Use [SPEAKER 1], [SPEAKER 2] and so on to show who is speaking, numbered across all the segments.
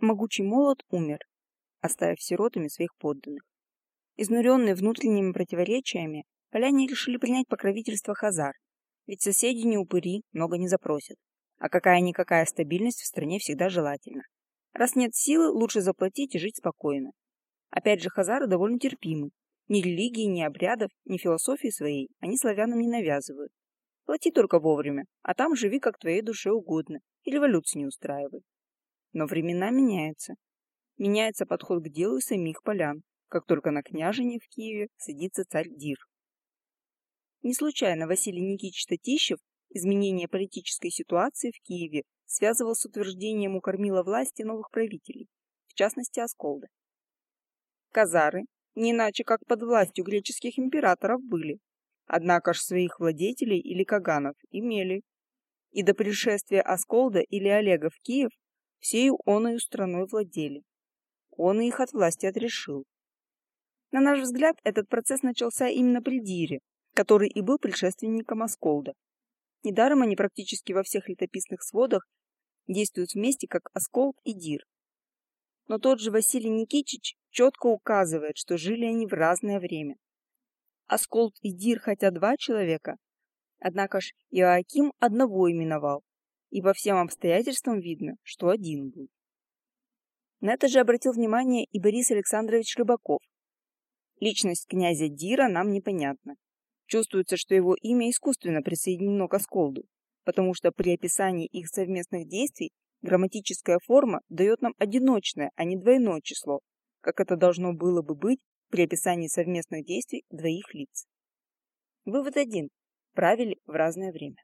[SPEAKER 1] могучий молот умер, оставив сиротами своих подданных. Изнуренные внутренними противоречиями, поляне решили принять покровительство Хазар, ведь соседи не упыри, много не запросят. А какая-никакая стабильность в стране всегда желательна. Раз нет силы, лучше заплатить и жить спокойно. Опять же, хазары довольно терпимы. Ни религии, ни обрядов, ни философии своей они славянам не навязывают. Плати только вовремя, а там живи как твоей душе угодно, и революции не устраивай. Но времена меняются. Меняется подход к делу самих полян, как только на княжине в Киеве садится царь Дир. Не случайно Василий Никитич Татищев изменение политической ситуации в Киеве связывал с утверждением у кормила власти новых правителей, в частности Асколда. Казары, не иначе как под властью греческих императоров были, однако ж своих владетелей или каганов имели. И до пришествия Асколда или Олега в Киев всею оною страной владели. Он их от власти отрешил. На наш взгляд, этот процесс начался именно при Дире, который и был предшественником Асколда. Недаром они практически во всех летописных сводах действуют вместе, как Асколд и Дир. Но тот же Василий Никитич четко указывает, что жили они в разное время. Асколд и Дир хотя два человека, однако ж Иоаким одного именовал, и по всем обстоятельствам видно, что один был. На это же обратил внимание и Борис Александрович Рыбаков. Личность князя Дира нам непонятна. Чувствуется, что его имя искусственно присоединено к Асколду, потому что при описании их совместных действий грамматическая форма дает нам одиночное, а не двойное число, как это должно было бы быть при описании совместных действий двоих лиц. Вывод один. Правили в разное время.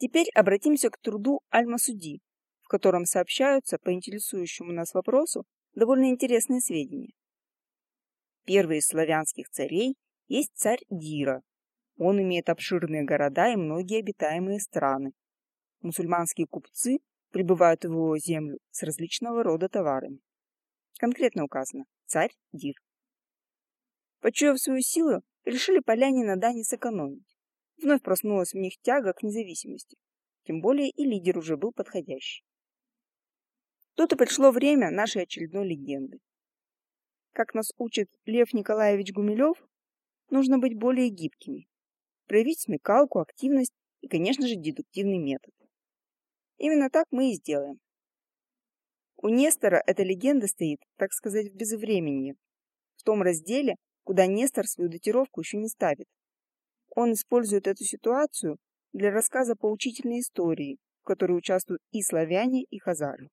[SPEAKER 1] Теперь обратимся к труду Аль-Масуди, в котором сообщаются по интересующему нас вопросу довольно интересные сведения. Первые из славянских царей есть царь Дира. Он имеет обширные города и многие обитаемые страны. Мусульманские купцы прибывают в его землю с различного рода товарами. Конкретно указано царь Дир. Почуяв свою силу, решили поляне на Дане сэкономить. Вновь проснулась в них тяга к независимости. Тем более и лидер уже был подходящий. Тут и пришло время нашей очередной легенды. Как нас учит Лев Николаевич Гумилев, нужно быть более гибкими, проявить смекалку, активность и, конечно же, дедуктивный метод. Именно так мы и сделаем. У Нестора эта легенда стоит, так сказать, в безвременье, в том разделе, куда Нестор свою датировку еще не ставит. Он использует эту ситуацию для рассказа поучительной истории, в которой участвуют и славяне, и хазары.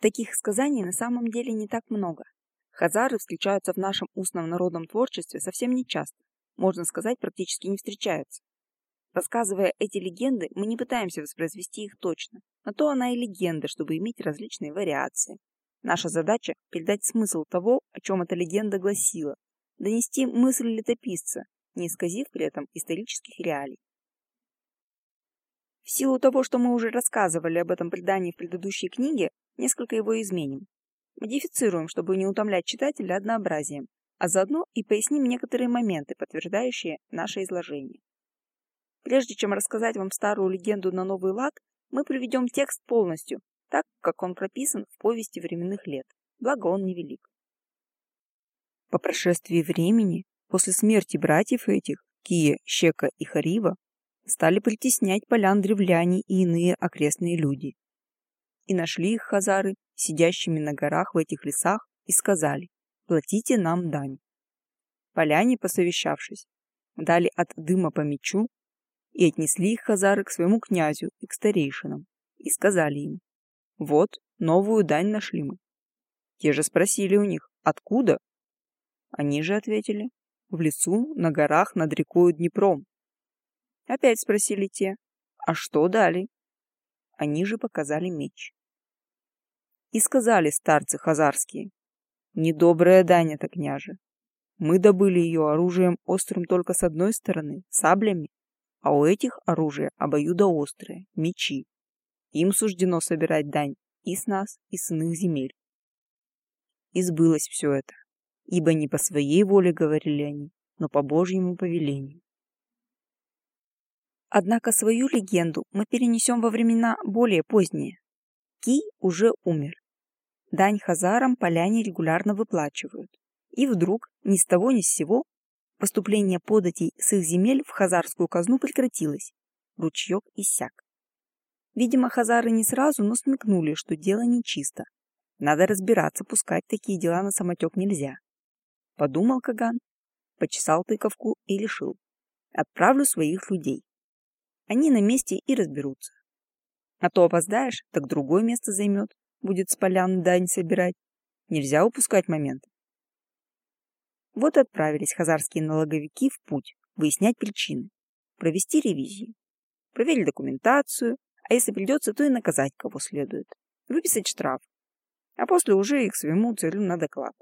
[SPEAKER 1] Таких сказаний на самом деле не так много. Хазары встречаются в нашем устном народном творчестве совсем не часто, можно сказать, практически не встречаются. Рассказывая эти легенды, мы не пытаемся воспроизвести их точно. На то она и легенда, чтобы иметь различные вариации. Наша задача – передать смысл того, о чем эта легенда гласила, донести мысль летописца, не исказив при этом исторических реалий. В силу того, что мы уже рассказывали об этом предании в предыдущей книге, несколько его изменим. Модифицируем, чтобы не утомлять читателя однообразием, а заодно и поясним некоторые моменты, подтверждающие наше изложение. Прежде чем рассказать вам старую легенду на новый лад, мы приведем текст полностью, так, как он прописан в повести временных лет, благо он невелик. По прошествии времени, после смерти братьев этих, Кия, Щека и Харива, стали притеснять полян древляне и иные окрестные люди. И нашли их хазары сидящими на горах в этих лесах, и сказали, платите нам дань. Поляне, посовещавшись, дали от дыма по мечу и отнесли их хазары к своему князю и к старейшинам, и сказали им, вот, новую дань нашли мы. Те же спросили у них, откуда? Они же ответили, в лесу, на горах, над рекою Днепром. Опять спросили те, а что дали? Они же показали меч. И сказали старцы хазарские, «Недобрая дань это, княже. Мы добыли ее оружием острым только с одной стороны, саблями, а у этих оружие обоюдоострое, мечи. Им суждено собирать дань и с нас, и с иных земель. И сбылось все это, ибо не по своей воле говорили они, но по Божьему повелению. Однако свою легенду мы перенесем во времена более поздние, Ки уже умер. Дань хазарам поляне регулярно выплачивают. И вдруг, ни с того ни с сего, поступление податей с их земель в хазарскую казну прекратилось. Ручеек иссяк. Видимо, хазары не сразу, но смекнули, что дело нечисто. Надо разбираться, пускать такие дела на самотек нельзя. Подумал Каган, почесал тыковку и решил. Отправлю своих людей. Они на месте и разберутся. А то опоздаешь, так другое место займет, будет с полян дань собирать. Нельзя упускать момент. Вот отправились хазарские налоговики в путь, выяснять причины, провести ревизию. Проверили документацию, а если придется, то и наказать кого следует. Выписать штраф. А после уже их своему царю на доклад.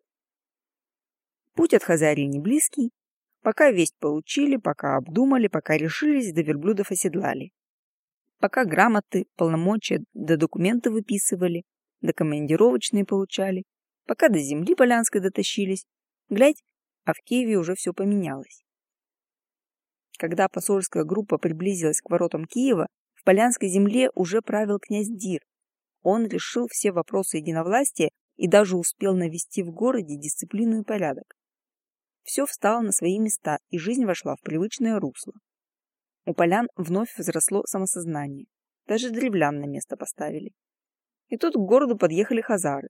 [SPEAKER 1] Путь от Хазарии не близкий. Пока весть получили, пока обдумали, пока решились, до верблюдов оседлали. Пока грамоты, полномочия до документы выписывали, до командировочные получали, пока до земли Полянской дотащились, глядь, а в Киеве уже все поменялось. Когда посольская группа приблизилась к воротам Киева, в Полянской земле уже правил князь Дир. Он решил все вопросы единовластия и даже успел навести в городе дисциплину и порядок. Все встало на свои места, и жизнь вошла в привычное русло. У полян вновь возросло самосознание. Даже древлян на место поставили. И тут к городу подъехали хазары.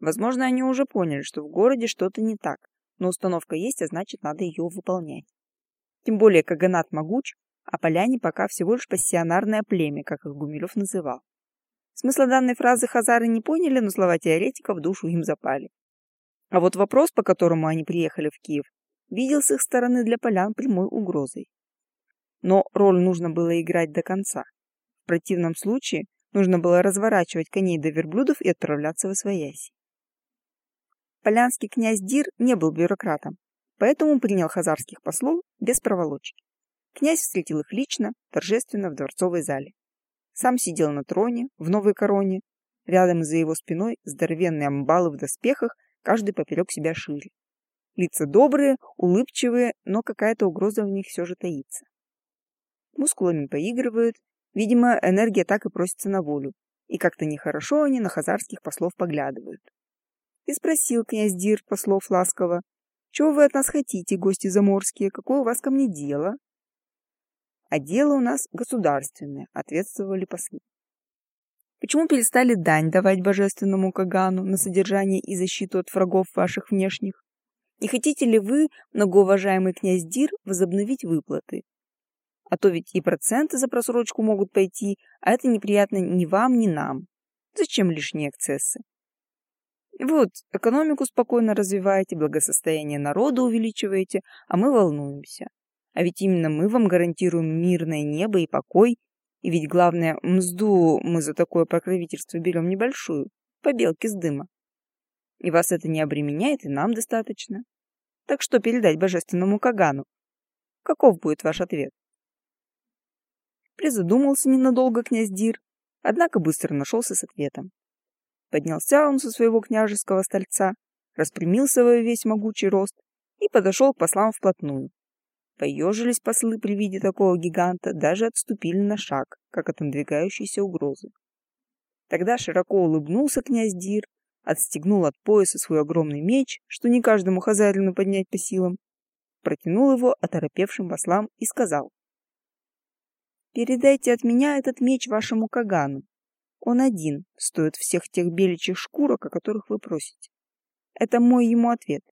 [SPEAKER 1] Возможно, они уже поняли, что в городе что-то не так, но установка есть, а значит, надо ее выполнять. Тем более Каганат могуч, а поляне пока всего лишь пассионарное племя, как их Гумилев называл. Смысла данной фразы хазары не поняли, но слова теоретика в душу им запали. А вот вопрос, по которому они приехали в Киев, видел с их стороны для полян прямой угрозой. Но роль нужно было играть до конца. В противном случае нужно было разворачивать коней до верблюдов и отправляться в Освояси. Полянский князь Дир не был бюрократом, поэтому принял хазарских послов без проволочки. Князь встретил их лично, торжественно в дворцовой зале. Сам сидел на троне, в новой короне, рядом за его спиной здоровенные амбалы в доспехах, каждый поперек себя шире. Лица добрые, улыбчивые, но какая-то угроза в них все же таится мускулами поигрывают, видимо, энергия так и просится на волю, и как-то нехорошо они на хазарских послов поглядывают. И спросил князь Дир послов ласково, «Чего вы от нас хотите, гости заморские, какое у вас ко мне дело?» «А дело у нас государственное», — ответствовали послы. «Почему перестали дань давать божественному Кагану на содержание и защиту от врагов ваших внешних? Не хотите ли вы, многоуважаемый князь Дир, возобновить выплаты? А то ведь и проценты за просрочку могут пойти, а это неприятно ни вам, ни нам. Зачем лишние эксцессы? Вот, экономику спокойно развиваете, благосостояние народа увеличиваете, а мы волнуемся. А ведь именно мы вам гарантируем мирное небо и покой. И ведь главное, мзду мы за такое покровительство берем небольшую, по белке с дыма. И вас это не обременяет, и нам достаточно. Так что передать божественному Кагану? Каков будет ваш ответ? Призадумался ненадолго князь Дир, однако быстро нашелся с ответом. Поднялся он со своего княжеского стольца, распрямился во весь могучий рост и подошел к послам вплотную. Поежились послы при виде такого гиганта, даже отступили на шаг, как от надвигающейся угрозы. Тогда широко улыбнулся князь Дир, отстегнул от пояса свой огромный меч, что не каждому хазарину поднять по силам, протянул его оторопевшим послам и сказал. Передайте от меня этот меч вашему Кагану. Он один стоит всех тех беличьих шкурок, о которых вы просите. Это мой ему ответ.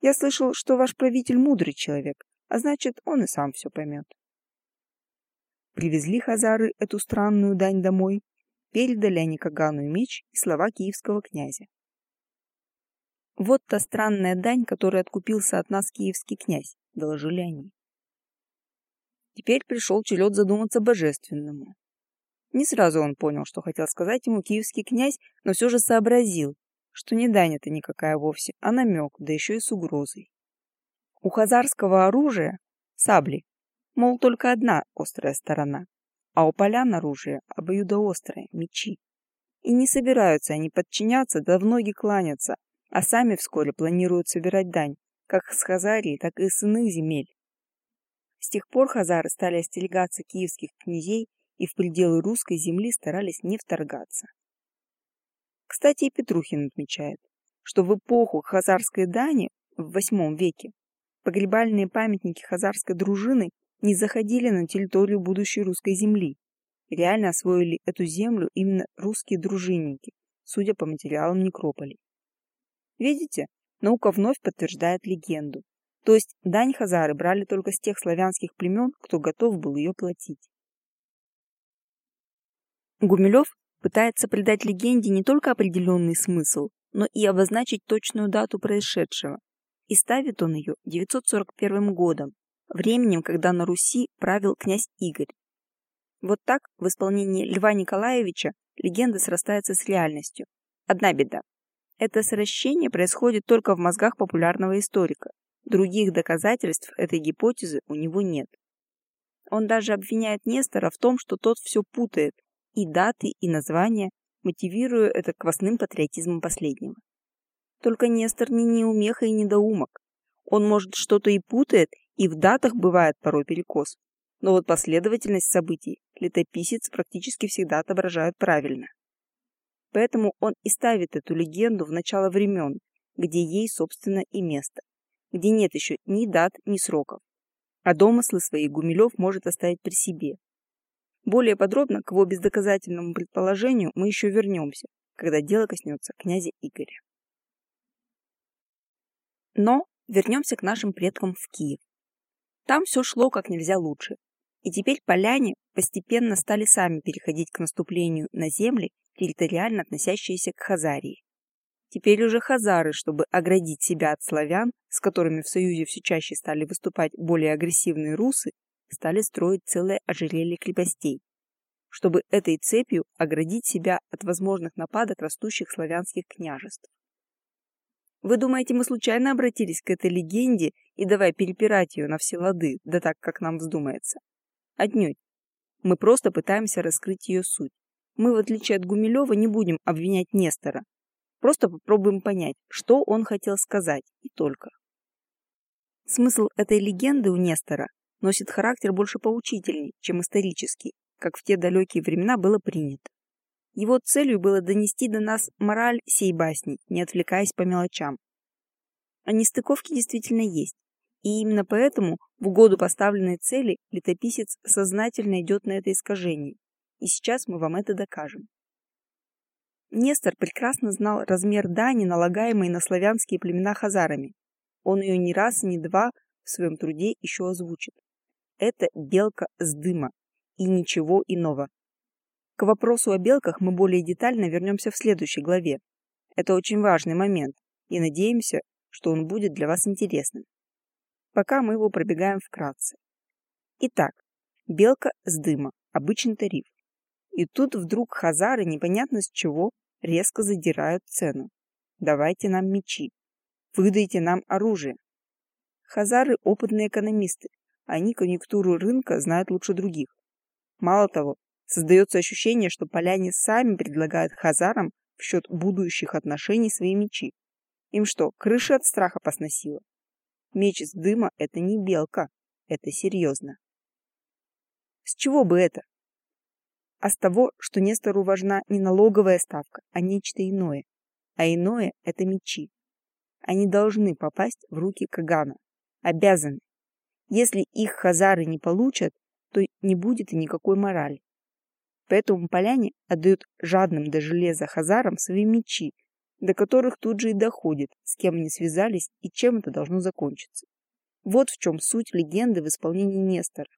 [SPEAKER 1] Я слышал, что ваш правитель мудрый человек, а значит, он и сам все поймет. Привезли хазары эту странную дань домой, передали они Кагану меч и слова киевского князя. Вот та странная дань, которой откупился от нас киевский князь, доложили они. Теперь пришел черед задуматься божественному. Не сразу он понял, что хотел сказать ему киевский князь, но все же сообразил, что не дань это никакая вовсе, а намек, да еще и с угрозой. У хазарского оружия — сабли, мол, только одна острая сторона, а у полян оружие обоюдоострое — мечи. И не собираются они подчиняться, да в ноги кланяться, а сами вскоре планируют собирать дань, как с Хазарии, так и с иных земель. С тех пор хазары стали остерегаться киевских князей и в пределы русской земли старались не вторгаться. Кстати, и Петрухин отмечает, что в эпоху хазарской дани в VIII веке погребальные памятники хазарской дружины не заходили на территорию будущей русской земли. Реально освоили эту землю именно русские дружинники, судя по материалам некрополей. Видите, наука вновь подтверждает легенду. То есть дань хазары брали только с тех славянских племен, кто готов был ее платить. Гумилев пытается придать легенде не только определенный смысл, но и обозначить точную дату происшедшего. И ставит он ее 941 годом, временем, когда на Руси правил князь Игорь. Вот так, в исполнении Льва Николаевича, легенда срастается с реальностью. Одна беда. Это сращение происходит только в мозгах популярного историка. Других доказательств этой гипотезы у него нет. Он даже обвиняет Нестора в том, что тот все путает, и даты, и названия, мотивируя это квасным патриотизмом последнего. Только Нестор не неумеха и недоумок. Он, может, что-то и путает, и в датах бывает порой перекос. Но вот последовательность событий летописец практически всегда отображает правильно. Поэтому он и ставит эту легенду в начало времен, где ей, собственно, и место, где нет еще ни дат, ни сроков. А домыслы свои Гумилев может оставить при себе. Более подробно к его бездоказательному предположению мы еще вернемся, когда дело коснется князя Игоря. Но вернемся к нашим предкам в Киев. Там все шло как нельзя лучше, и теперь поляне постепенно стали сами переходить к наступлению на земли, территориально относящиеся к Хазарии. Теперь уже хазары, чтобы оградить себя от славян, с которыми в союзе все чаще стали выступать более агрессивные русы, стали строить целое ожерелье крепостей, чтобы этой цепью оградить себя от возможных нападок растущих славянских княжеств. Вы думаете, мы случайно обратились к этой легенде и давай перепирать ее на все лады, да так, как нам вздумается? Отнюдь. Мы просто пытаемся раскрыть ее суть. Мы, в отличие от Гумилева, не будем обвинять Нестора. Просто попробуем понять, что он хотел сказать, и только. Смысл этой легенды у Нестора носит характер больше поучительный, чем исторический, как в те далекие времена было принято. Его целью было донести до нас мораль сей басни, не отвлекаясь по мелочам. А нестыковки действительно есть, и именно поэтому в угоду поставленной цели летописец сознательно идет на это искажение. И сейчас мы вам это докажем. Нестор прекрасно знал размер дани, налагаемой на славянские племена хазарами. Он ее не раз и не два в своем труде еще озвучит. Это белка с дыма и ничего иного. К вопросу о белках мы более детально вернемся в следующей главе. Это очень важный момент, и надеемся, что он будет для вас интересным пока мы его пробегаем вкратце. Итак, белка с дыма, обычный тариф. И тут вдруг хазары непонятно с чего резко задирают цену. Давайте нам мечи. Выдайте нам оружие. Хазары опытные экономисты. Они конъюнктуру рынка знают лучше других. Мало того, создается ощущение, что поляне сами предлагают хазарам в счет будущих отношений свои мечи. Им что, крыша от страха посносила? Меч из дыма — это не белка, это серьезно. С чего бы это? А с того, что Нестору важна не налоговая ставка, а нечто иное. А иное — это мечи. Они должны попасть в руки Кагана. Обязаны. Если их хазары не получат, то не будет и никакой морали. Поэтому поляне отдают жадным до железа хазарам свои мечи, до которых тут же и доходит, с кем они связались и чем это должно закончиться. Вот в чем суть легенды в исполнении Нестора.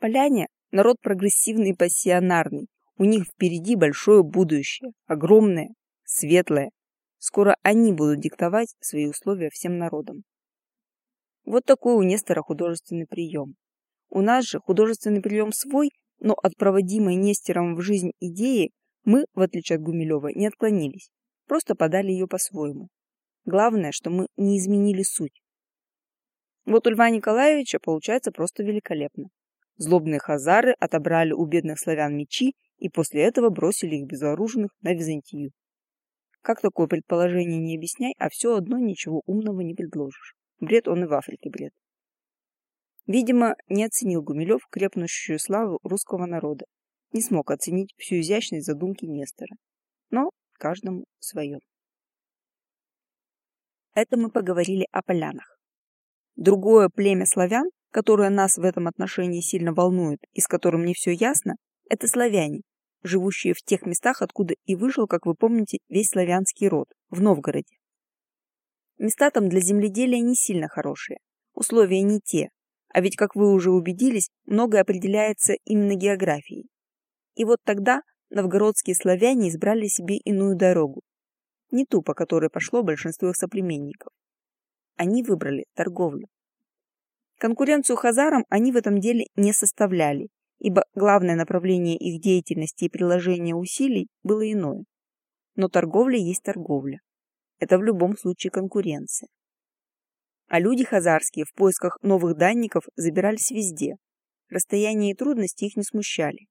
[SPEAKER 1] Поляне – народ прогрессивный и пассионарный. У них впереди большое будущее, огромное, светлое. Скоро они будут диктовать свои условия всем народам. Вот такой у Нестора художественный прием. У нас же художественный прием свой, но от проводимой Нестером в жизнь идеи мы, в отличие от Гумилева, не отклонились. Просто подали ее по-своему. Главное, что мы не изменили суть. Вот у Льва Николаевича получается просто великолепно. Злобные хазары отобрали у бедных славян мечи и после этого бросили их безоружных на Византию. Как такое предположение не объясняй, а все одно ничего умного не предложишь. Бред он и в Африке бред. Видимо, не оценил Гумилев крепнущую славу русского народа, не смог оценить всю изящность задумки Нестора. Но каждому свое. Это мы поговорили о полянах. Другое племя славян, которое нас в этом отношении сильно волнует и с которым не все ясно, это славяне, живущие в тех местах, откуда и вышел, как вы помните, весь славянский род, в Новгороде. Места там для земледелия не сильно хорошие, условия не те, а ведь, как вы уже убедились, многое определяется именно географией. И вот тогда новгородские славяне избрали себе иную дорогу, не ту, по которой пошло большинство их соплеменников. Они выбрали торговлю. Конкуренцию хазарам они в этом деле не составляли, ибо главное направление их деятельности и приложения усилий было иное. Но торговля есть торговля. Это в любом случае конкуренция. А люди хазарские в поисках новых данников забирались везде. Расстояние и трудности их не смущали.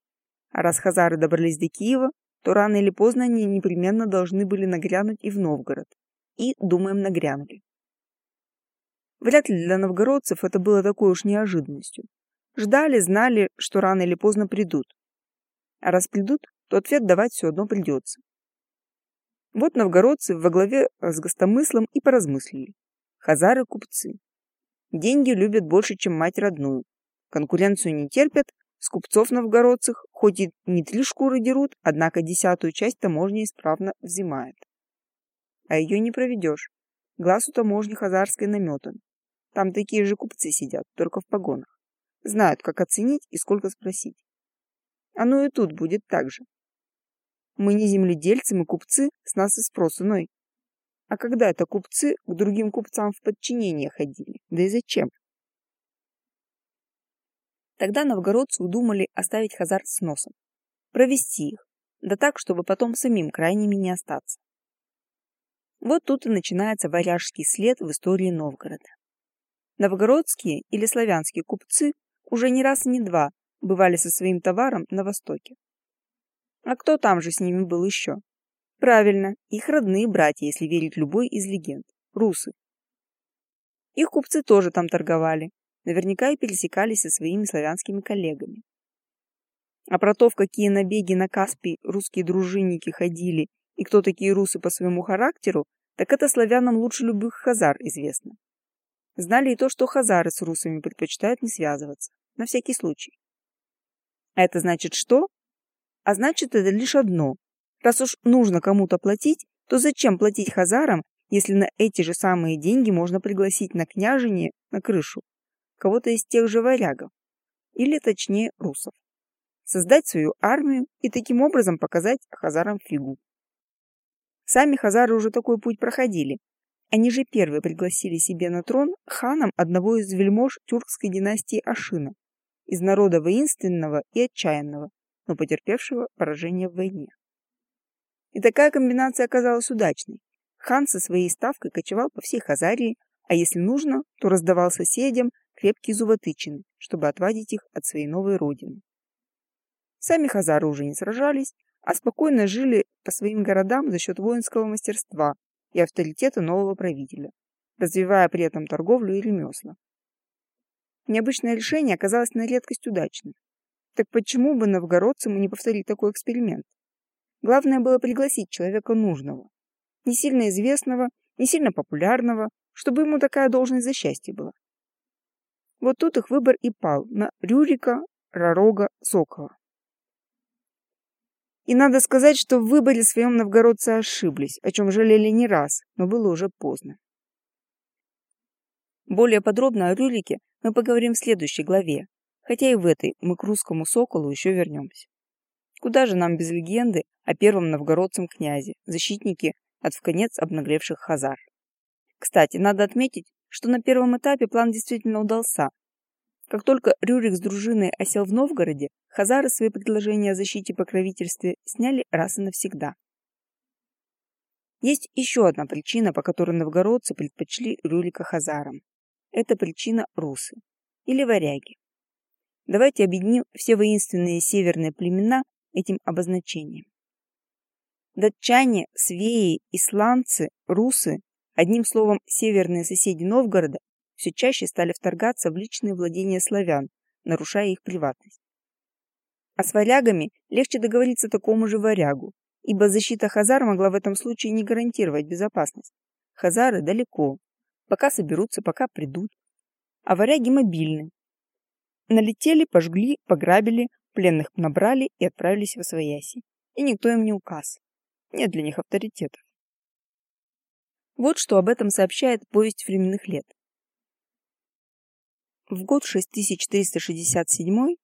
[SPEAKER 1] А раз хазары добрались до Киева, то рано или поздно они непременно должны были нагрянуть и в Новгород. И, думаем, нагрянули. Вряд ли для новгородцев это было такой уж неожиданностью. Ждали, знали, что рано или поздно придут. А раз придут, то ответ давать все одно придется. Вот новгородцы во главе с гостомыслом и поразмыслили. Хазары – купцы. Деньги любят больше, чем мать родную. Конкуренцию не терпят, с купцов новгородцах хоть и не три шкуры дерут, однако десятую часть таможни исправно взимает. А ее не проведешь. Глаз у таможни хазарской наметан. Там такие же купцы сидят, только в погонах. Знают, как оценить и сколько спросить. Оно и тут будет так же. Мы не земледельцы, мы купцы, с нас и спрос иной. А когда это купцы к другим купцам в подчинение ходили? Да и зачем? Тогда новгородцы удумали оставить хазар с носом, провести их, да так, чтобы потом самим крайними не остаться. Вот тут и начинается варяжский след в истории Новгорода. Новгородские или славянские купцы уже не раз и не два бывали со своим товаром на Востоке. А кто там же с ними был еще? Правильно, их родные братья, если верить любой из легенд, русы. Их купцы тоже там торговали, наверняка и пересекались со своими славянскими коллегами. А про то, в какие набеги на Каспий русские дружинники ходили и кто такие русы по своему характеру, так это славянам лучше любых хазар известно. Знали и то, что хазары с русами предпочитают не связываться, на всякий случай. А это значит что? А значит это лишь одно. Раз уж нужно кому-то платить, то зачем платить хазарам, если на эти же самые деньги можно пригласить на княжение на крышу? кого-то из тех же варягов, или точнее русов, создать свою армию и таким образом показать хазарам фигу. Сами хазары уже такой путь проходили. Они же первые пригласили себе на трон ханом одного из вельмож тюркской династии Ашина, из народа воинственного и отчаянного, но потерпевшего поражение в войне. И такая комбинация оказалась удачной. Хан со своей ставкой кочевал по всей Хазарии, а если нужно, то раздавал соседям крепкие зуботычины, чтобы отвадить их от своей новой родины. Сами хазары уже не сражались, а спокойно жили по своим городам за счет воинского мастерства и авторитета нового правителя, развивая при этом торговлю и ремесла. Необычное решение оказалось на редкость удачным. Так почему бы новгородцам не повторить такой эксперимент? Главное было пригласить человека нужного, не сильно известного, не сильно популярного, чтобы ему такая должность за счастье была. Вот тут их выбор и пал на Рюрика, Ророга, Сокола. И надо сказать, что в выборе своем новгородцы ошиблись, о чем жалели не раз, но было уже поздно. Более подробно о Рюрике мы поговорим в следующей главе, хотя и в этой мы к русскому соколу еще вернемся. Куда же нам без легенды о первом новгородцем князе, защитнике от вконец обнаглевших хазар? Кстати, надо отметить, что на первом этапе план действительно удался. Как только Рюрик с дружиной осел в Новгороде, хазары свои предложения о защите и покровительстве сняли раз и навсегда. Есть еще одна причина, по которой новгородцы предпочли Рюрика хазарам. Это причина русы или варяги. Давайте объединим все воинственные северные племена этим обозначением. Датчане, свеи, исландцы, русы Одним словом, северные соседи Новгорода все чаще стали вторгаться в личные владения славян, нарушая их приватность. А с варягами легче договориться такому же варягу, ибо защита Хазар могла в этом случае не гарантировать безопасность. Хазары далеко, пока соберутся, пока придут. А варяги мобильны. Налетели, пожгли, пограбили, пленных набрали и отправились в Освояси. И никто им не указ. Нет для них авторитетов. Вот что об этом сообщает повесть временных лет. В год 6367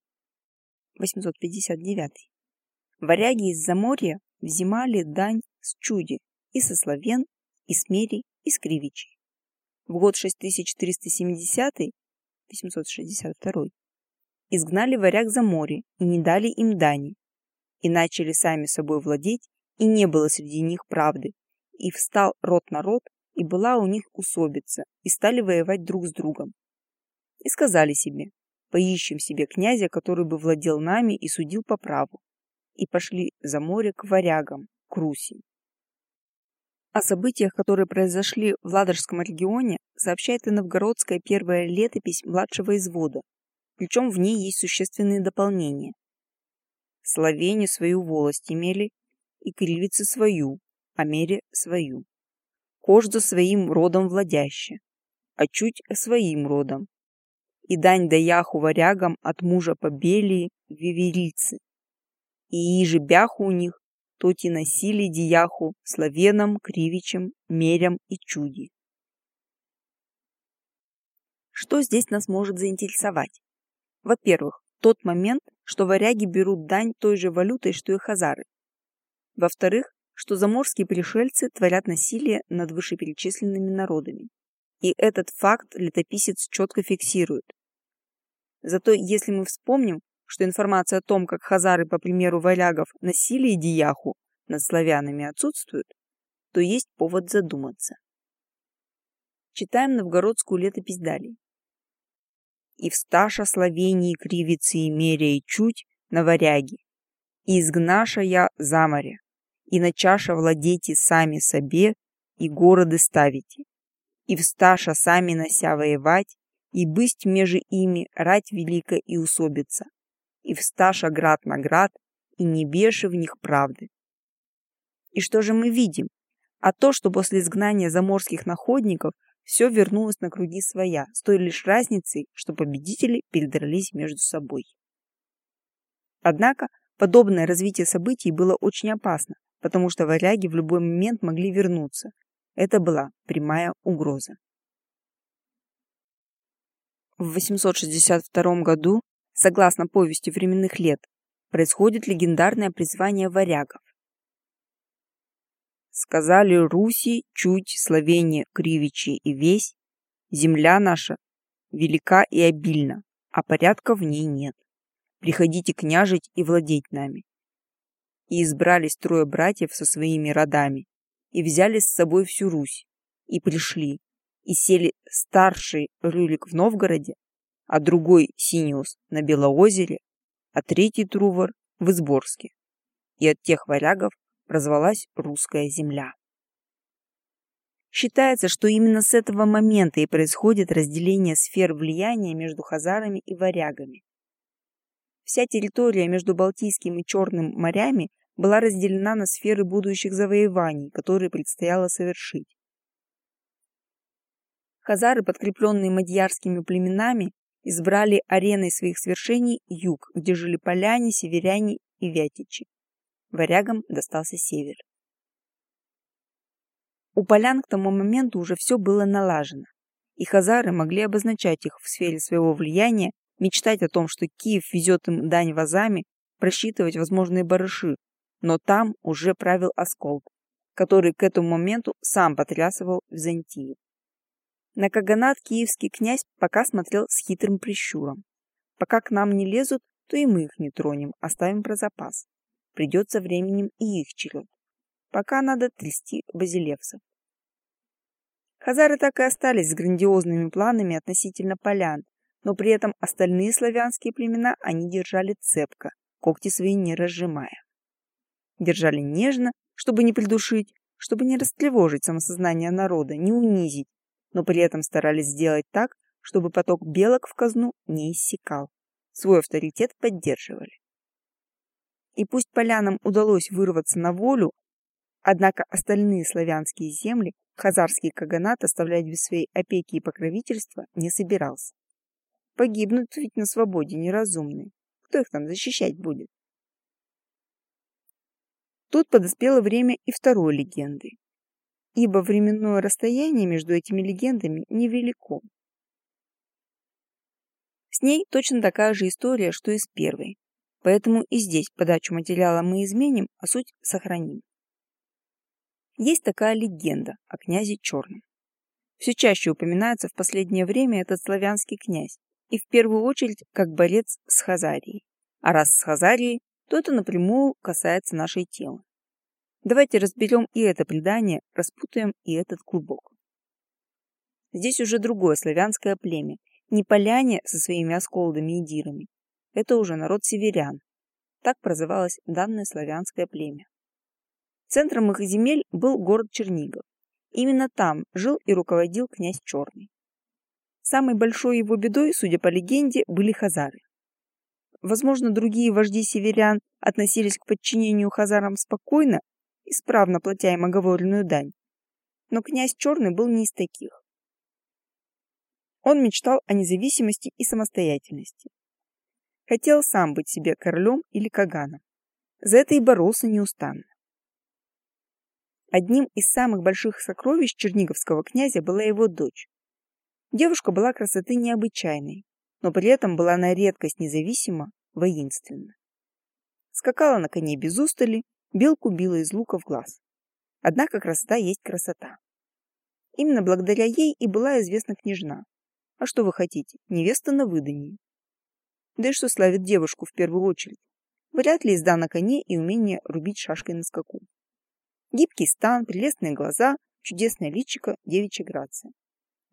[SPEAKER 1] 859 варяги из Заморья взимали дань с чуди и со славян, и с мерий, и с кривичей. В год 6470 862 изгнали варяг за море и не дали им дани, и начали сами собой владеть, и не было среди них правды, и встал род на род, и была у них усобица, и стали воевать друг с другом и сказали себе, поищем себе князя, который бы владел нами и судил по праву. И пошли за море к варягам, к Руси. О событиях, которые произошли в Ладожском регионе, сообщает и новгородская первая летопись младшего извода, причем в ней есть существенные дополнения. Словени свою волость имели, и кривицы свою, а мере свою. Кожду своим родом владяще, а чуть своим родом, и дань даяху варягам от мужа побелии виверицы. И иже бяху у них, тоти носили дияху славенам, кривичам, мерям и чуди. Что здесь нас может заинтересовать? Во-первых, тот момент, что варяги берут дань той же валютой, что и хазары. Во-вторых, что заморские пришельцы творят насилие над вышеперечисленными народами. И этот факт летописец четко фиксирует. Зато если мы вспомним, что информация о том, как хазары, по примеру валягов, носили дияху над славянами отсутствует, то есть повод задуматься. Читаем новгородскую летопись далее. И всташа Словении кривицы и меря и чуть на варяги, и изгнаша я за море, и начаша владейте сами себе, и городы ставите, и всташа сами нося воевать, и бысть межи ими рать велика и усобица, и всташа град на град, и не беши в них правды. И что же мы видим? А то, что после изгнания заморских находников все вернулось на круги своя, с той лишь разницей, что победители передрались между собой. Однако подобное развитие событий было очень опасно, потому что варяги в любой момент могли вернуться. Это была прямая угроза. В 862 году, согласно повести временных лет, происходит легендарное призвание варягов. Сказали Руси, чуть, Словения, Кривичи и весь, земля наша велика и обильна, а порядка в ней нет. Приходите княжить и владеть нами. И избрались трое братьев со своими родами, и взяли с собой всю Русь, и пришли, и сели старший Рюрик в Новгороде, а другой Синиус на Белоозере, а третий Трувор в Изборске. И от тех варягов прозвалась русская земля. Считается, что именно с этого момента и происходит разделение сфер влияния между хазарами и варягами. Вся территория между Балтийским и Черным морями была разделена на сферы будущих завоеваний, которые предстояло совершить. Хазары, подкрепленные мадьярскими племенами, избрали ареной своих свершений юг, где жили поляне, северяне и вятичи. Варягам достался север. У полян к тому моменту уже все было налажено, и хазары могли обозначать их в сфере своего влияния, мечтать о том, что Киев везет им дань вазами, просчитывать возможные барыши, но там уже правил Асколд, который к этому моменту сам потрясывал Византию. На Каганат киевский князь пока смотрел с хитрым прищуром. Пока к нам не лезут, то и мы их не тронем, оставим про запас. Придется временем и их черед. Пока надо трясти базилевсов. Хазары так и остались с грандиозными планами относительно полян, но при этом остальные славянские племена они держали цепко, когти свои не разжимая. Держали нежно, чтобы не придушить, чтобы не растревожить самосознание народа, не унизить, но при этом старались сделать так, чтобы поток белок в казну не иссякал. Свой авторитет поддерживали. И пусть полянам удалось вырваться на волю, однако остальные славянские земли хазарский каганат оставлять без своей опеки и покровительства не собирался. Погибнут ведь на свободе неразумные. Кто их там защищать будет? Тут подоспело время и второй легенды, ибо временное расстояние между этими легендами невелико. С ней точно такая же история, что и с первой, поэтому и здесь подачу материала мы изменим, а суть сохраним. Есть такая легенда о князе Черном. Все чаще упоминается в последнее время этот славянский князь, и в первую очередь как борец с Хазарией. А раз с Хазарией, то это напрямую касается нашей темы. Давайте разберем и это предание, распутаем и этот клубок. Здесь уже другое славянское племя, не поляне со своими осколдами и дирами. Это уже народ северян. Так прозывалось данное славянское племя. Центром их земель был город Чернигов. Именно там жил и руководил князь Черный. Самой большой его бедой, судя по легенде, были хазары. Возможно, другие вожди северян относились к подчинению хазарам спокойно, исправно платя им оговоренную дань. Но князь Черный был не из таких. Он мечтал о независимости и самостоятельности. Хотел сам быть себе королем или каганом. За это и боролся неустанно. Одним из самых больших сокровищ черниговского князя была его дочь. Девушка была красоты необычайной, но при этом была на редкость независима, воинственна. Скакала на коне без устали, белку била из лука в глаз. Однако красота есть красота. Именно благодаря ей и была известна княжна. А что вы хотите, невеста на выдании. Да и что славит девушку в первую очередь? Вряд ли езда на коне и умение рубить шашкой на скаку. Гибкий стан, прелестные глаза, чудесное личико, девичья грация.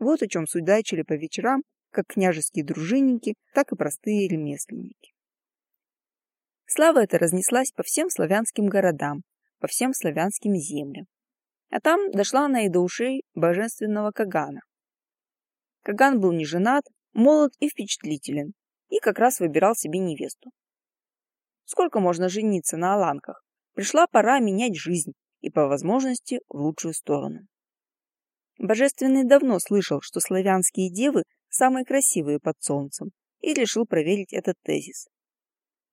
[SPEAKER 1] Вот о чем судачили по вечерам как княжеские дружинники, так и простые ремесленники. Слава эта разнеслась по всем славянским городам, по всем славянским землям. А там дошла она и до ушей божественного Кагана. Каган был не женат, молод и впечатлителен, и как раз выбирал себе невесту. Сколько можно жениться на аланках? Пришла пора менять жизнь и по возможности в лучшую сторону. Божественный давно слышал, что славянские девы самые красивые под солнцем, и решил проверить этот тезис.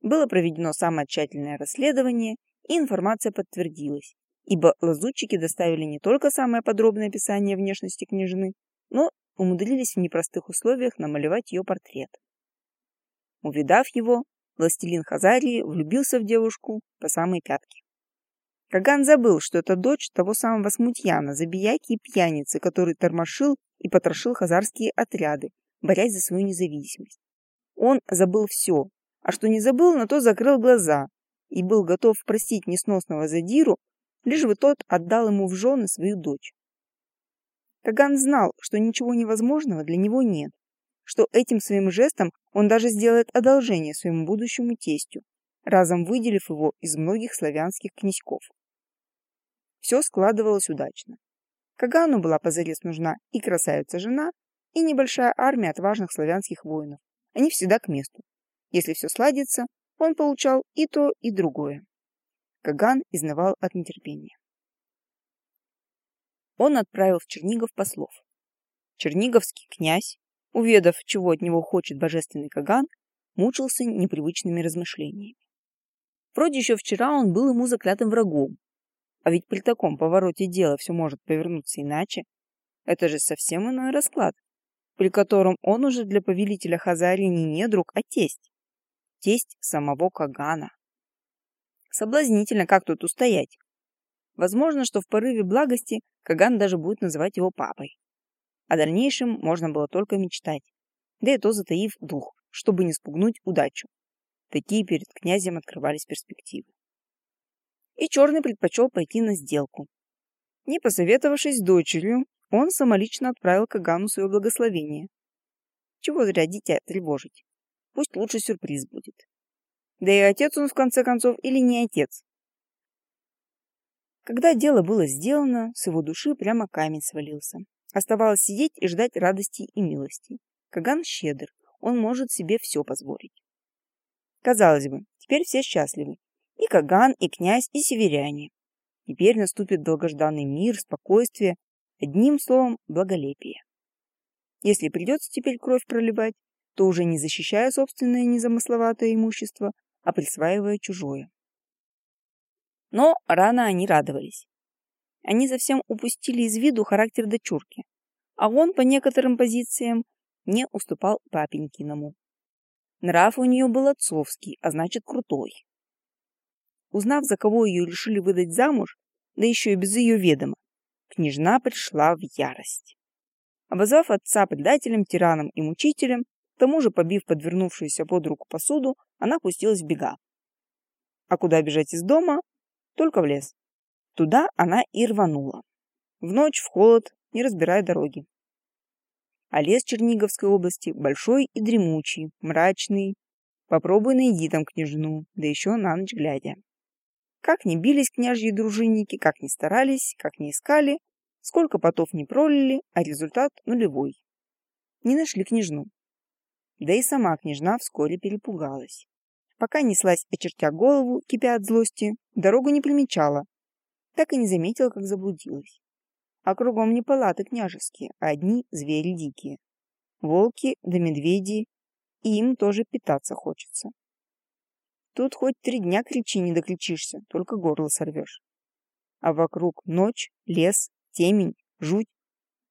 [SPEAKER 1] Было проведено самое тщательное расследование, и информация подтвердилась, ибо лазутчики доставили не только самое подробное описание внешности княжны, но умудрились в непростых условиях намалевать ее портрет. Увидав его, властелин Хазарии влюбился в девушку по самой пятки. Каган забыл, что это дочь того самого смутьяна, забияки и пьяницы, который тормошил и потрошил хазарские отряды, борясь за свою независимость. Он забыл все, а что не забыл, на то закрыл глаза и был готов простить несносного задиру, лишь бы тот отдал ему в жены свою дочь. Каган знал, что ничего невозможного для него нет, что этим своим жестом он даже сделает одолжение своему будущему тестю, разом выделив его из многих славянских князьков. Все складывалось удачно. Кагану была позарез нужна и красавица-жена, и небольшая армия отважных славянских воинов. Они всегда к месту. Если все сладится, он получал и то, и другое. Каган изнывал от нетерпения. Он отправил в Чернигов послов. Черниговский князь, уведав, чего от него хочет божественный Каган, мучился непривычными размышлениями. Вроде еще вчера он был ему заклятым врагом, а ведь при таком повороте дела все может повернуться иначе. Это же совсем иной расклад, при котором он уже для повелителя Хазарии не недруг, а тесть. Тесть самого Кагана. Соблазнительно, как тут устоять. Возможно, что в порыве благости Каган даже будет называть его папой. О дальнейшем можно было только мечтать, да и то затаив дух, чтобы не спугнуть удачу. Такие перед князем открывались перспективы и Черный предпочел пойти на сделку. Не посоветовавшись с дочерью, он самолично отправил Кагану свое благословение. Чего зря дитя тревожить? Пусть лучше сюрприз будет. Да и отец он, в конце концов, или не отец. Когда дело было сделано, с его души прямо камень свалился. Оставалось сидеть и ждать радости и милости. Каган щедр, он может себе все позволить. Казалось бы, теперь все счастливы, и Каган, и князь, и северяне. Теперь наступит долгожданный мир, спокойствие, одним словом, благолепие. Если придется теперь кровь проливать, то уже не защищая собственное незамысловатое имущество, а присваивая чужое. Но рано они радовались. Они совсем упустили из виду характер дочурки, а он по некоторым позициям не уступал папенькиному. Нрав у нее был отцовский, а значит крутой. Узнав, за кого ее решили выдать замуж, да еще и без ее ведома, княжна пришла в ярость. Обозвав отца предателем, тираном и мучителем, к тому же побив подвернувшуюся под руку посуду, она пустилась в бега. А куда бежать из дома? Только в лес. Туда она и рванула. В ночь, в холод, не разбирая дороги. А лес Черниговской области большой и дремучий, мрачный. Попробуй найди там княжну, да еще на ночь глядя. Как ни бились княжьи дружинники, как ни старались, как ни искали, сколько потов не пролили, а результат нулевой. Не нашли княжну. Да и сама княжна вскоре перепугалась. Пока неслась, очертя голову, кипя от злости, дорогу не примечала, так и не заметила, как заблудилась. А кругом не палаты княжеские, а одни звери дикие. Волки да медведи, и им тоже питаться хочется. Тут хоть три дня кричи, не докричишься, только горло сорвешь. А вокруг ночь, лес, темень, жуть.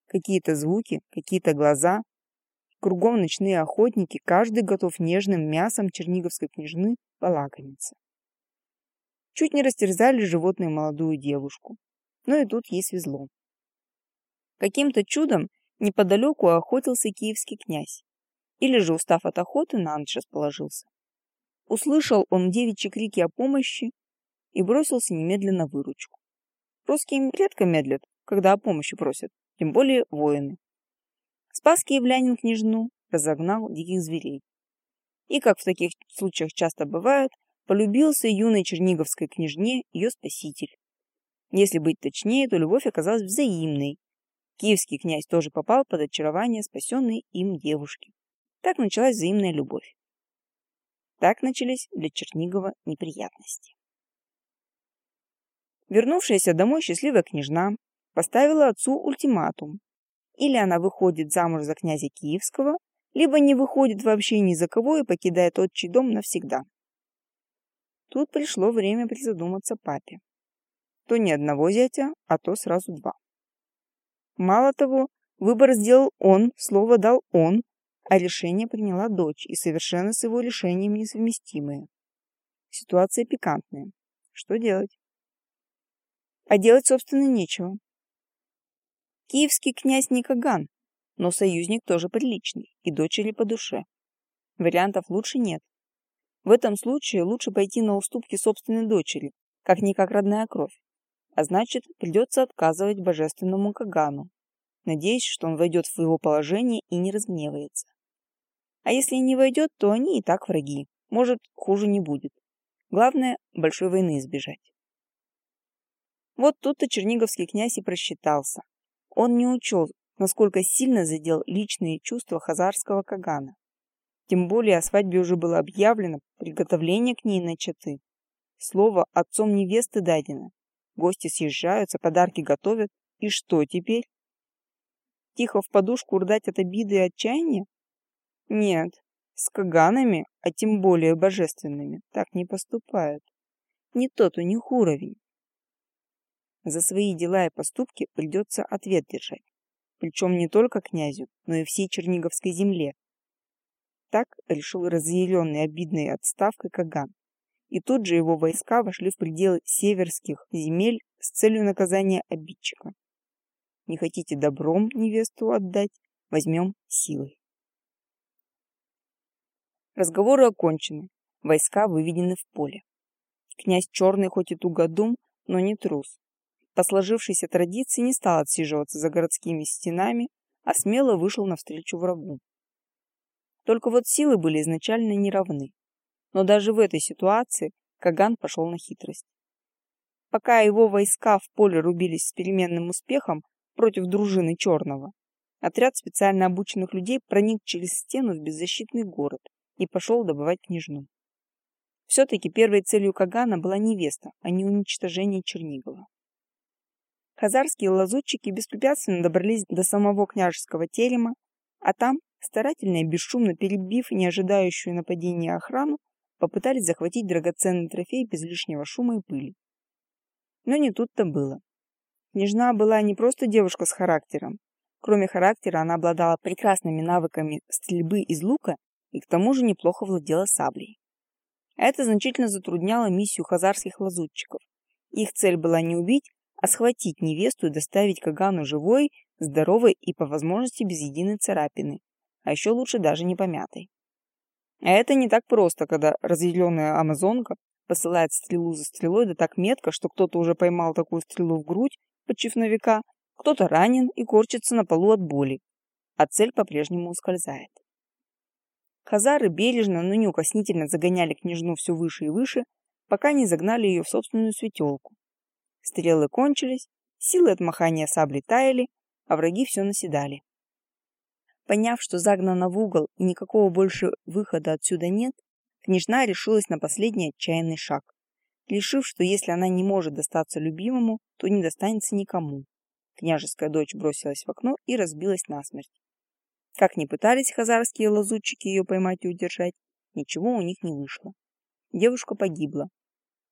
[SPEAKER 1] Какие-то звуки, какие-то глаза. Кругом ночные охотники, каждый готов нежным мясом черниговской княжны полакомиться. Чуть не растерзали животные молодую девушку. Но и тут ей свезло. Каким-то чудом неподалеку охотился киевский князь. Или же, устав от охоты, на ночь расположился. Услышал он девичьи крики о помощи и бросился немедленно в выручку. Русские редко медлят, когда о помощи просят, тем более воины. Спас киевлянин княжну, разогнал диких зверей. И, как в таких случаях часто бывает, полюбился юной черниговской княжне ее спаситель. Если быть точнее, то любовь оказалась взаимной. Киевский князь тоже попал под очарование спасенной им девушки. Так началась взаимная любовь. Так начались для Чернигова неприятности. Вернувшаяся домой счастливая княжна поставила отцу ультиматум. Или она выходит замуж за князя Киевского, либо не выходит вообще ни за кого и покидает отчий дом навсегда. Тут пришло время призадуматься папе. То не одного зятя, а то сразу два. Мало того, выбор сделал он, слово дал он, а решение приняла дочь, и совершенно с его решением несовместимые. Ситуация пикантная. Что делать? А делать, собственно, нечего. Киевский князь не Каган, но союзник тоже приличный, и дочери по душе. Вариантов лучше нет. В этом случае лучше пойти на уступки собственной дочери, как-никак родная кровь. А значит, придется отказывать божественному Кагану, надеясь, что он войдет в его положение и не разгневается. А если не войдет, то они и так враги. Может, хуже не будет. Главное, большой войны избежать. Вот тут-то черниговский князь и просчитался. Он не учел, насколько сильно задел личные чувства хазарского кагана. Тем более о свадьбе уже было объявлено, приготовление к ней начаты. Слово отцом невесты дадено. Гости съезжаются, подарки готовят. И что теперь? Тихо в подушку рдать от обиды и отчаяния? Нет, с каганами, а тем более божественными, так не поступают. Не тот у них уровень. За свои дела и поступки придется ответ держать. Причем не только князю, но и всей Черниговской земле, так решил разъяренный обидной отставкой Каган. И тут же его войска вошли в пределы северских земель с целью наказания обидчика. Не хотите добром невесту отдать, возьмем силой. Разговоры окончены, войска выведены в поле. Князь Черный хоть и тугодум, но не трус. По сложившейся традиции не стал отсиживаться за городскими стенами, а смело вышел навстречу врагу. Только вот силы были изначально неравны. Но даже в этой ситуации Каган пошел на хитрость. Пока его войска в поле рубились с переменным успехом против дружины Черного, отряд специально обученных людей проник через стену в беззащитный город и пошел добывать княжну. Все-таки первой целью Кагана была невеста, а не уничтожение Чернигова. Хазарские лазутчики беспрепятственно добрались до самого княжеского терема, а там, старательно и бесшумно перебив неожидающую нападения охрану, попытались захватить драгоценный трофей без лишнего шума и пыли. Но не тут-то было. Княжна была не просто девушка с характером. Кроме характера, она обладала прекрасными навыками стрельбы из лука и к тому же неплохо владела саблей. Это значительно затрудняло миссию хазарских лазутчиков. Их цель была не убить, а схватить невесту и доставить Кагану живой, здоровой и по возможности без единой царапины, а еще лучше даже не помятой. А это не так просто, когда разъяренная амазонка посылает стрелу за стрелой, да так метко, что кто-то уже поймал такую стрелу в грудь, почив на века, кто-то ранен и корчится на полу от боли, а цель по-прежнему ускользает. Хазары бережно, но неукоснительно загоняли княжну все выше и выше, пока не загнали ее в собственную светелку. Стрелы кончились, силы от махания сабли таяли, а враги все наседали. Поняв, что загнана в угол и никакого больше выхода отсюда нет, княжна решилась на последний отчаянный шаг, решив, что если она не может достаться любимому, то не достанется никому. Княжеская дочь бросилась в окно и разбилась насмерть. Как ни пытались хазарские лазутчики ее поймать и удержать, ничего у них не вышло. Девушка погибла.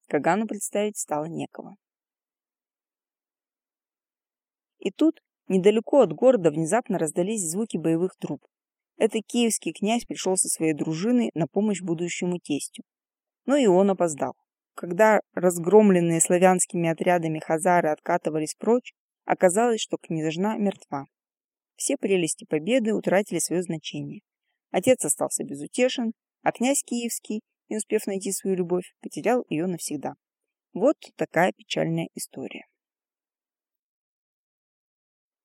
[SPEAKER 1] Кагану представить стало некого. И тут, недалеко от города, внезапно раздались звуки боевых труб. Это киевский князь пришел со своей дружиной на помощь будущему тестю. Но и он опоздал. Когда разгромленные славянскими отрядами хазары откатывались прочь, оказалось, что княжна мертва. Все прелести победы утратили свое значение. Отец остался безутешен, а князь Киевский, не успев найти свою любовь, потерял ее навсегда. Вот такая печальная история.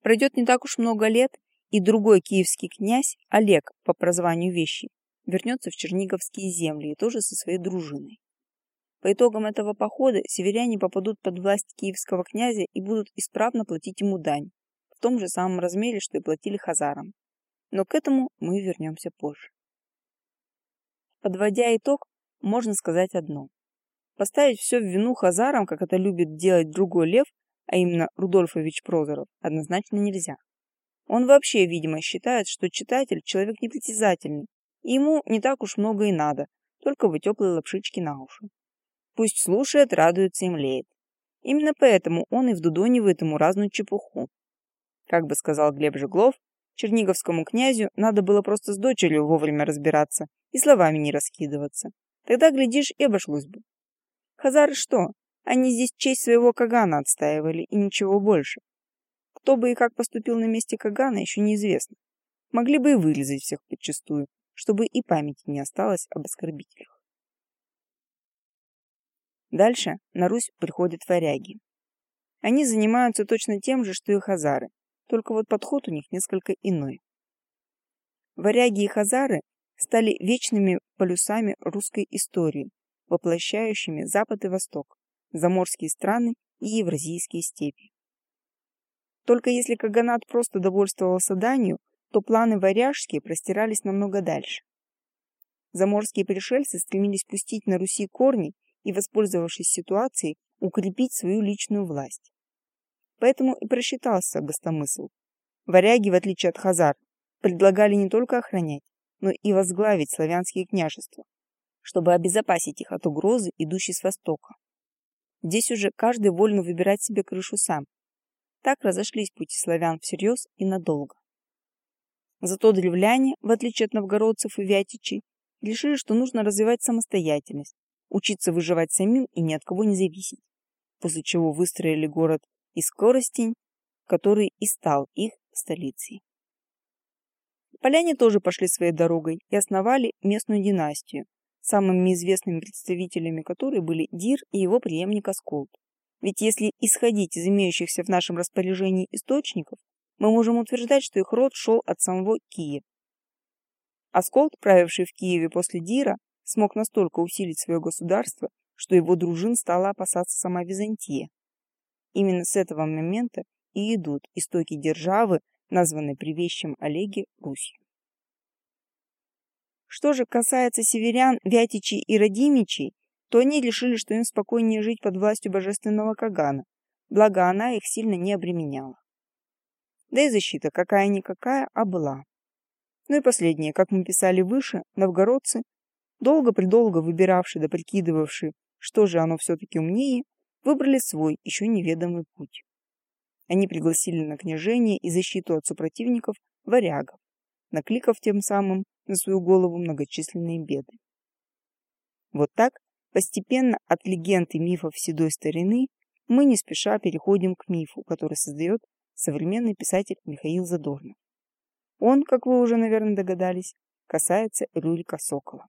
[SPEAKER 1] Пройдет не так уж много лет, и другой киевский князь, Олег по прозванию Вещи, вернется в Черниговские земли и тоже со своей дружиной. По итогам этого похода северяне попадут под власть киевского князя и будут исправно платить ему дань, в том же самом размере, что и платили хазарам. Но к этому мы вернемся позже. Подводя итог, можно сказать одно. Поставить все в вину хазарам, как это любит делать другой лев, а именно Рудольфович Прозоров, однозначно нельзя. Он вообще, видимо, считает, что читатель – человек непритязательный, и ему не так уж много и надо, только бы теплые лапшички на уши. Пусть слушает, радуется и млеет. Именно поэтому он и вдудонивает ему разную чепуху. Как бы сказал Глеб Жеглов, черниговскому князю надо было просто с дочерью вовремя разбираться и словами не раскидываться. Тогда, глядишь, и обошлось бы. Хазары что? Они здесь честь своего Кагана отстаивали и ничего больше. Кто бы и как поступил на месте Кагана, еще неизвестно. Могли бы и вырезать всех подчистую, чтобы и памяти не осталось об оскорбителях. Дальше на Русь приходят варяги. Они занимаются точно тем же, что и хазары, только вот подход у них несколько иной. Варяги и хазары стали вечными полюсами русской истории, воплощающими Запад и Восток, заморские страны и евразийские степи. Только если Каганат просто довольствовался данью, то планы варяжские простирались намного дальше. Заморские пришельцы стремились пустить на Руси корни и, воспользовавшись ситуацией, укрепить свою личную власть. Поэтому и просчитался гостомысл. Варяги, в отличие от хазар, предлагали не только охранять, но и возглавить славянские княжества, чтобы обезопасить их от угрозы, идущей с востока. Здесь уже каждый вольно выбирать себе крышу сам. Так разошлись пути славян всерьез и надолго. Зато древляне, в отличие от новгородцев и вятичей, решили, что нужно развивать самостоятельность, учиться выживать самим и ни от кого не зависеть, после чего выстроили город и скоростень, который и стал их столицей. Поляне тоже пошли своей дорогой и основали местную династию, самыми известными представителями которой были Дир и его преемник Асколд. Ведь если исходить из имеющихся в нашем распоряжении источников, мы можем утверждать, что их род шел от самого Киева. Асколд, правивший в Киеве после Дира, смог настолько усилить свое государство, что его дружин стала опасаться сама Византия. Именно с этого момента и идут истоки державы, названной при Олеге Русью. Что же касается северян, Вятичей и Радимичей, то они решили, что им спокойнее жить под властью божественного Кагана, благо она их сильно не обременяла. Да и защита какая-никакая, а была. Ну и последнее, как мы писали выше, новгородцы, долго-предолго выбиравшие да прикидывавшие, что же оно все-таки умнее, выбрали свой, еще неведомый путь. Они пригласили на княжение и защиту от супротивников варягов, накликав тем самым на свою голову многочисленные беды. Вот так, постепенно от легенд и мифов седой старины, мы не спеша переходим к мифу, который создает современный писатель Михаил Задорнов. Он, как вы уже, наверное, догадались, касается Рюрика Сокола.